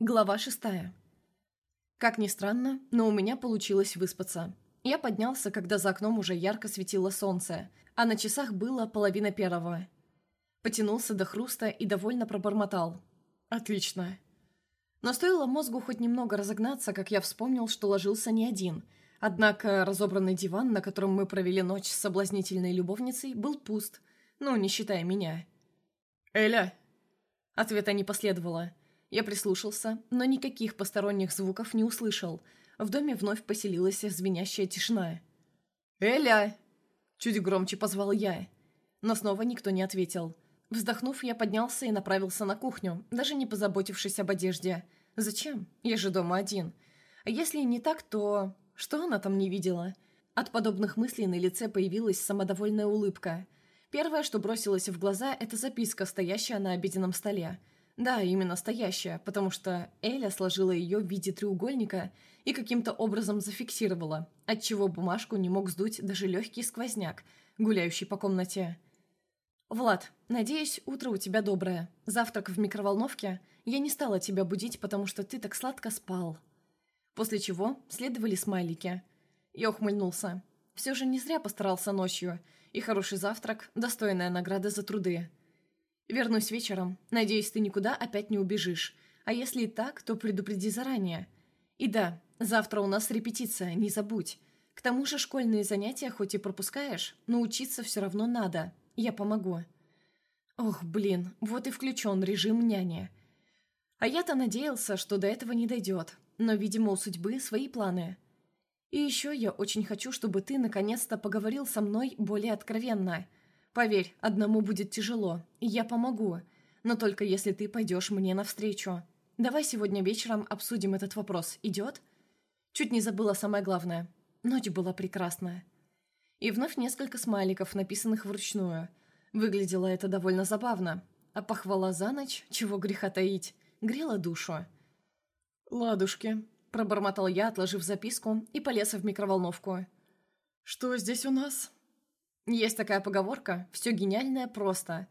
Глава шестая. Как ни странно, но у меня получилось выспаться. Я поднялся, когда за окном уже ярко светило солнце, а на часах было половина первого. Потянулся до хруста и довольно пробормотал. «Отлично». Но стоило мозгу хоть немного разогнаться, как я вспомнил, что ложился не один. Однако разобранный диван, на котором мы провели ночь с соблазнительной любовницей, был пуст, ну, не считая меня. «Эля!» Ответа не последовало. Я прислушался, но никаких посторонних звуков не услышал. В доме вновь поселилась звенящая тишина. «Эля!» Чуть громче позвал я. Но снова никто не ответил. Вздохнув, я поднялся и направился на кухню, даже не позаботившись об одежде. Зачем? Я же дома один. А если не так, то... Что она там не видела? От подобных мыслей на лице появилась самодовольная улыбка. Первое, что бросилось в глаза, это записка, стоящая на обеденном столе. Да, именно настоящая, потому что Эля сложила ее в виде треугольника и каким-то образом зафиксировала, отчего бумажку не мог сдуть даже легкий сквозняк, гуляющий по комнате. «Влад, надеюсь, утро у тебя доброе. Завтрак в микроволновке. Я не стала тебя будить, потому что ты так сладко спал». После чего следовали смайлики. Я ухмыльнулся. Все же не зря постарался ночью, и хороший завтрак – достойная награда за труды. Вернусь вечером. Надеюсь, ты никуда опять не убежишь. А если и так, то предупреди заранее. И да, завтра у нас репетиция, не забудь. К тому же школьные занятия хоть и пропускаешь, но учиться все равно надо. Я помогу. Ох, блин, вот и включен режим няни. А я-то надеялся, что до этого не дойдет. Но, видимо, у судьбы свои планы. И еще я очень хочу, чтобы ты наконец-то поговорил со мной более откровенно – Поверь, одному будет тяжело, и я помогу. Но только если ты пойдешь мне навстречу. Давай сегодня вечером обсудим этот вопрос. Идет? Чуть не забыла самое главное. Ночь была прекрасная. И вновь несколько смайликов, написанных вручную. Выглядело это довольно забавно. А похвала за ночь, чего греха таить, грела душу. «Ладушки», — пробормотал я, отложив записку, и полез в микроволновку. «Что здесь у нас?» Есть такая поговорка «все гениальное просто».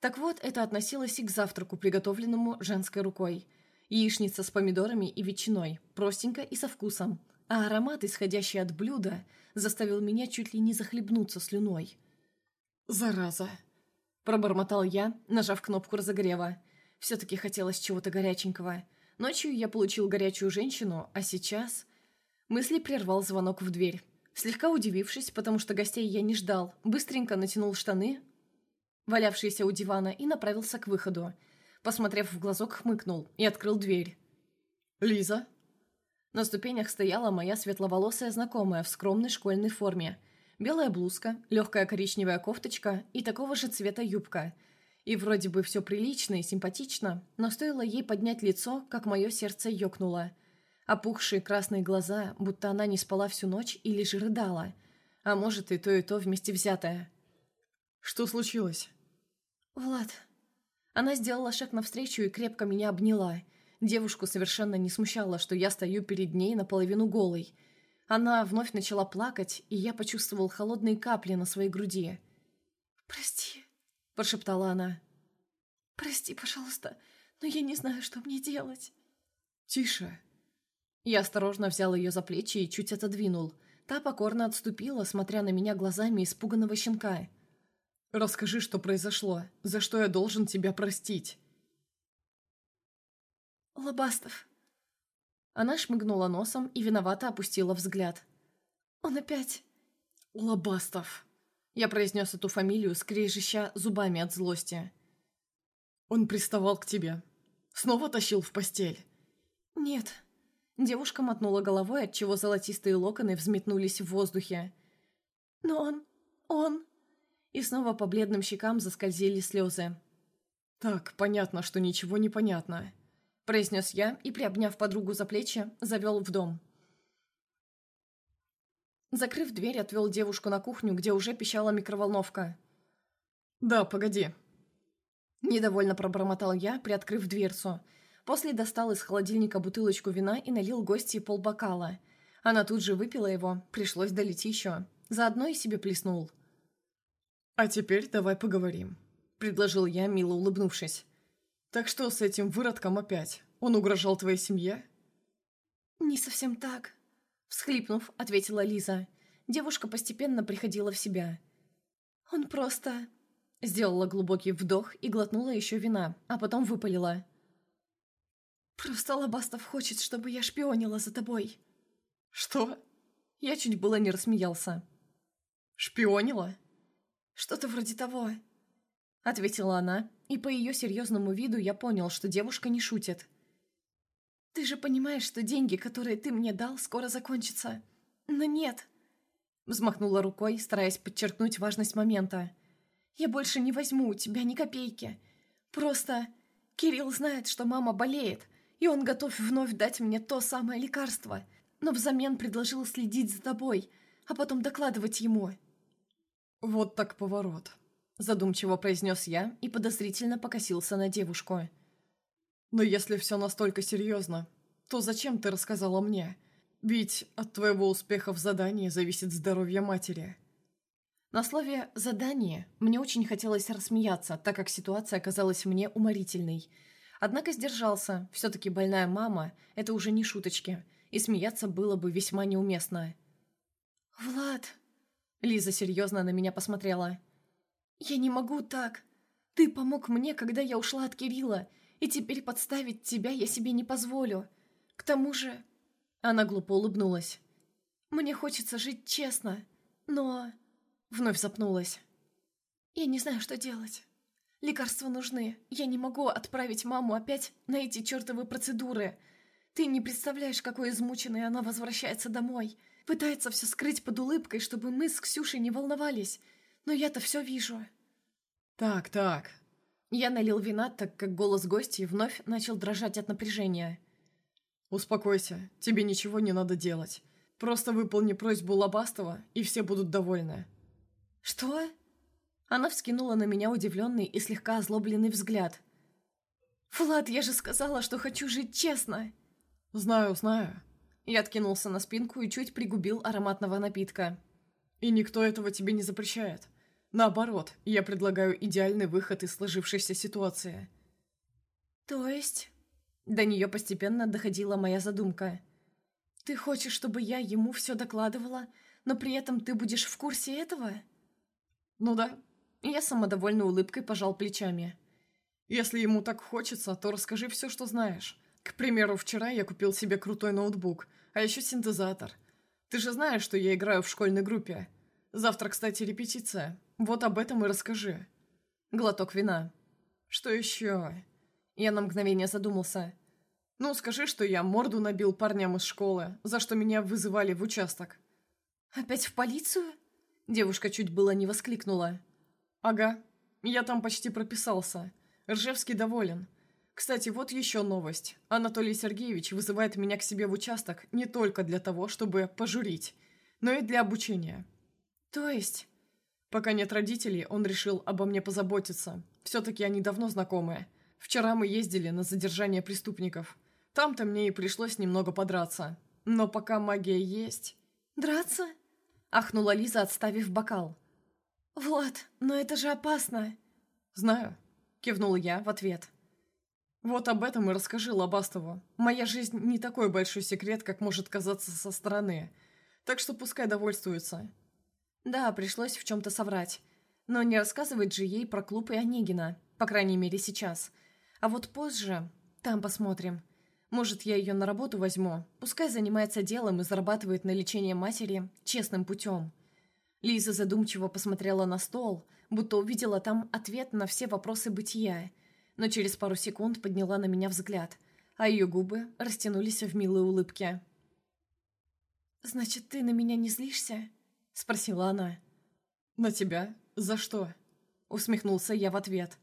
Так вот, это относилось и к завтраку, приготовленному женской рукой. Яичница с помидорами и ветчиной, простенько и со вкусом. А аромат, исходящий от блюда, заставил меня чуть ли не захлебнуться слюной. «Зараза!» – пробормотал я, нажав кнопку разогрева. Все-таки хотелось чего-то горяченького. Ночью я получил горячую женщину, а сейчас... Мысли прервал звонок в дверь. Слегка удивившись, потому что гостей я не ждал, быстренько натянул штаны, валявшиеся у дивана, и направился к выходу. Посмотрев в глазок, хмыкнул и открыл дверь. «Лиза?» На ступенях стояла моя светловолосая знакомая в скромной школьной форме. Белая блузка, легкая коричневая кофточка и такого же цвета юбка. И вроде бы все прилично и симпатично, но стоило ей поднять лицо, как мое сердце ёкнуло – Опухшие красные глаза, будто она не спала всю ночь или же рыдала. А может, и то, и то вместе взятое. «Что случилось?» «Влад...» Она сделала шаг навстречу и крепко меня обняла. Девушку совершенно не смущало, что я стою перед ней наполовину голой. Она вновь начала плакать, и я почувствовал холодные капли на своей груди. «Прости», – прошептала она. «Прости, пожалуйста, но я не знаю, что мне делать». «Тише», я осторожно взял ее за плечи и чуть отодвинул. Та покорно отступила, смотря на меня глазами испуганного щенка. «Расскажи, что произошло. За что я должен тебя простить?» «Лобастов». Она шмыгнула носом и виновато опустила взгляд. «Он опять...» «Лобастов». Я произнес эту фамилию, скрежеща зубами от злости. «Он приставал к тебе. Снова тащил в постель?» «Нет». Девушка мотнула головой, отчего золотистые локоны взметнулись в воздухе. «Но он... он...» И снова по бледным щекам заскользили слезы. «Так, понятно, что ничего не понятно», — произнес я и, приобняв подругу за плечи, завел в дом. Закрыв дверь, отвел девушку на кухню, где уже пищала микроволновка. «Да, погоди». Недовольно пробормотал я, приоткрыв дверцу — После достал из холодильника бутылочку вина и налил гостье полбокала. Она тут же выпила его, пришлось долить еще. Заодно и себе плеснул. «А теперь давай поговорим», — предложил я, мило улыбнувшись. «Так что с этим выродком опять? Он угрожал твоей семье?» «Не совсем так», — всхлипнув, ответила Лиза. Девушка постепенно приходила в себя. «Он просто...» Сделала глубокий вдох и глотнула еще вина, а потом выпалила. «Просто Лобастов хочет, чтобы я шпионила за тобой». «Что?» Я чуть было не рассмеялся. «Шпионила?» «Что-то вроде того», — ответила она, и по ее серьезному виду я понял, что девушка не шутит. «Ты же понимаешь, что деньги, которые ты мне дал, скоро закончатся. Но нет!» Взмахнула рукой, стараясь подчеркнуть важность момента. «Я больше не возьму у тебя ни копейки. Просто Кирилл знает, что мама болеет, и он готов вновь дать мне то самое лекарство, но взамен предложил следить за тобой, а потом докладывать ему». «Вот так поворот», — задумчиво произнес я и подозрительно покосился на девушку. Но если все настолько серьезно, то зачем ты рассказала мне? Ведь от твоего успеха в задании зависит здоровье матери. На слове «задание» мне очень хотелось рассмеяться, так как ситуация оказалась мне уморительной. Однако сдержался, все-таки больная мама – это уже не шуточки, и смеяться было бы весьма неуместно. «Влад!» – Лиза серьезно на меня посмотрела. «Я не могу так. Ты помог мне, когда я ушла от Кирилла, и теперь подставить тебя я себе не позволю. К тому же...» Она глупо улыбнулась. «Мне хочется жить честно, но...» Вновь запнулась. «Я не знаю, что делать. Лекарства нужны. Я не могу отправить маму опять на эти чертовы процедуры. Ты не представляешь, какой измученной она возвращается домой. Пытается все скрыть под улыбкой, чтобы мы с Ксюшей не волновались. Но я-то все вижу». «Так, так», я налил вина, так как голос гостей вновь начал дрожать от напряжения. «Успокойся, тебе ничего не надо делать. Просто выполни просьбу Лобастова, и все будут довольны». «Что?» Она вскинула на меня удивленный и слегка озлобленный взгляд. «Влад, я же сказала, что хочу жить честно!» «Знаю, знаю». Я откинулся на спинку и чуть пригубил ароматного напитка. «И никто этого тебе не запрещает. Наоборот, я предлагаю идеальный выход из сложившейся ситуации. То есть? До нее постепенно доходила моя задумка. Ты хочешь, чтобы я ему все докладывала, но при этом ты будешь в курсе этого? Ну да. Я самодовольной улыбкой пожал плечами. Если ему так хочется, то расскажи все, что знаешь. К примеру, вчера я купил себе крутой ноутбук, а еще синтезатор. Ты же знаешь, что я играю в школьной группе. Завтра, кстати, репетиция. Вот об этом и расскажи. Глоток вина. Что еще? Я на мгновение задумался. Ну, скажи, что я морду набил парням из школы, за что меня вызывали в участок. Опять в полицию? Девушка чуть было не воскликнула. Ага, я там почти прописался. Ржевский доволен. Кстати, вот еще новость. Анатолий Сергеевич вызывает меня к себе в участок не только для того, чтобы пожурить, но и для обучения. То есть... Пока нет родителей, он решил обо мне позаботиться. Все-таки они давно знакомые. Вчера мы ездили на задержание преступников. Там-то мне и пришлось немного подраться. Но пока магия есть... «Драться?» – ахнула Лиза, отставив бокал. «Влад, но это же опасно!» «Знаю», – кивнул я в ответ. «Вот об этом и расскажи Лобастову. Моя жизнь не такой большой секрет, как может казаться со стороны. Так что пускай довольствуется. Да, пришлось в чем-то соврать. Но не рассказывать же ей про клуб и Онегина, по крайней мере сейчас. А вот позже, там посмотрим. Может, я ее на работу возьму, пускай занимается делом и зарабатывает на лечение матери честным путем. Лиза задумчиво посмотрела на стол, будто увидела там ответ на все вопросы бытия, но через пару секунд подняла на меня взгляд, а ее губы растянулись в милой улыбке. «Значит, ты на меня не злишься?» — спросила она. «На тебя? За что?» — усмехнулся я в ответ.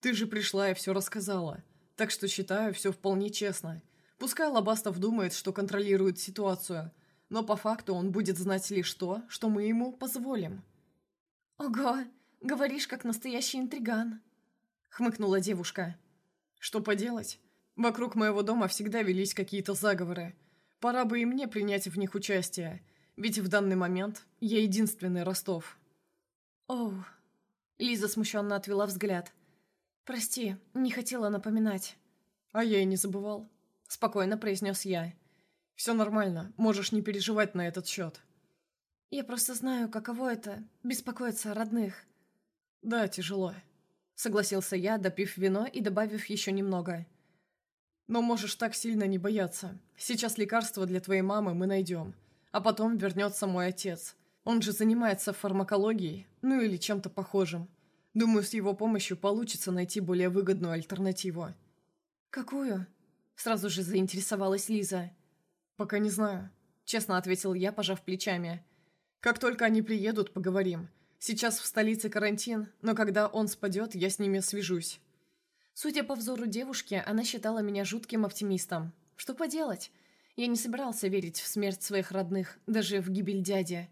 «Ты же пришла и все рассказала, так что считаю все вполне честно. Пускай Лобастов думает, что контролирует ситуацию, но по факту он будет знать лишь то, что мы ему позволим». «Ого, говоришь, как настоящий интриган», — хмыкнула девушка. «Что поделать? Вокруг моего дома всегда велись какие-то заговоры. Пора бы и мне принять в них участие». Ведь в данный момент я единственный Ростов. Оу. Лиза смущенно отвела взгляд. Прости, не хотела напоминать. А я и не забывал. Спокойно произнес я. Все нормально, можешь не переживать на этот счет. Я просто знаю, каково это — беспокоиться о родных. Да, тяжело. Согласился я, допив вино и добавив еще немного. Но можешь так сильно не бояться. Сейчас лекарство для твоей мамы мы найдем. А потом вернется мой отец. Он же занимается фармакологией, ну или чем-то похожим. Думаю, с его помощью получится найти более выгодную альтернативу. «Какую?» Сразу же заинтересовалась Лиза. «Пока не знаю», — честно ответил я, пожав плечами. «Как только они приедут, поговорим. Сейчас в столице карантин, но когда он спадет, я с ними свяжусь». Судя по взору девушки, она считала меня жутким оптимистом. Что поделать? Я не собирался верить в смерть своих родных, даже в гибель дяди.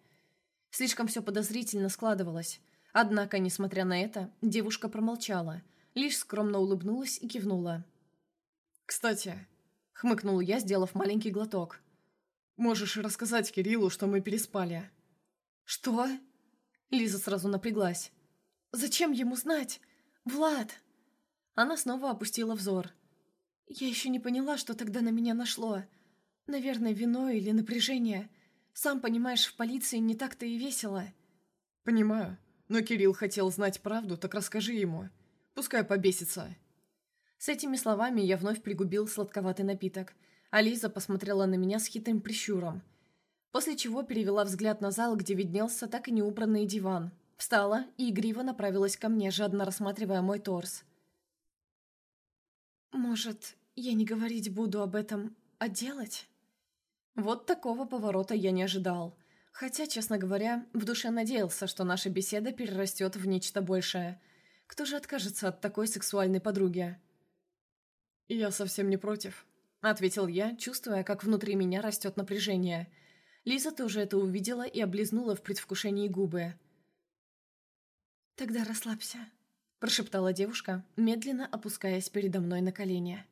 Слишком все подозрительно складывалось. Однако, несмотря на это, девушка промолчала, лишь скромно улыбнулась и кивнула. «Кстати», — хмыкнул я, сделав маленький глоток, «можешь рассказать Кириллу, что мы переспали?» «Что?» Лиза сразу напряглась. «Зачем ему знать? Влад!» Она снова опустила взор. «Я еще не поняла, что тогда на меня нашло. Наверное, вино или напряжение. Сам понимаешь, в полиции не так-то и весело». «Понимаю. Но Кирилл хотел знать правду, так расскажи ему. Пускай побесится». С этими словами я вновь пригубил сладковатый напиток, а Лиза посмотрела на меня с хитрым прищуром. После чего перевела взгляд на зал, где виднелся так и неубранный диван. Встала и игриво направилась ко мне, жадно рассматривая мой торс. «Может, я не говорить буду об этом, а делать?» Вот такого поворота я не ожидал. Хотя, честно говоря, в душе надеялся, что наша беседа перерастет в нечто большее. Кто же откажется от такой сексуальной подруги? «Я совсем не против», — ответил я, чувствуя, как внутри меня растет напряжение. Лиза тоже это увидела и облизнула в предвкушении губы. «Тогда расслабься», — прошептала девушка, медленно опускаясь передо мной на колени.